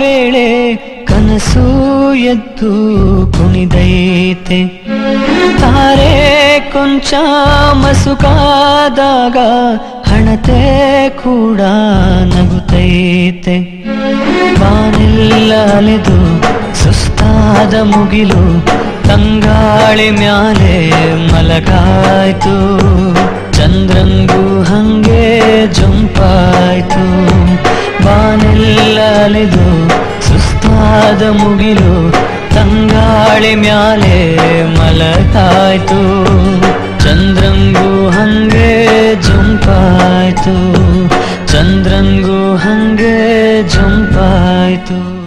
ವೇಳೆ ಕನಸು ಎದ್ದು ಕುಣಿದೈತೆ. ತಾರೆ ಕೊಂಚ ಮಸುಕಾದಾಗ ಹಣತೆ ಕೂಡ ನಗುತ್ತೈತೆ ಬಾನೆಲ್ಲ ಅಲೆದು ಸುಸ್ತಾದ ಮುಗಿಲು ತಂಗಾಳಿ ಮ್ಯಾಲೆ ಮಲಗಾಯ್ತು. ಚಂದ್ರಂಗೂ ಕಲೆದು ಸುಸ್ತಾದ ಮುಗಿಲು ತಂಗಾಳಿ ಮ್ಯಾಲೆ ಮಲತಾಯ್ತು. ಚಂದ್ರಂಗೂ ಹಂಗೆ ಜಂಪಾಯ್ತು ಚಂದ್ರಂಗೂ ಹಂಗೆ ಜಂಪಾಯ್ತು.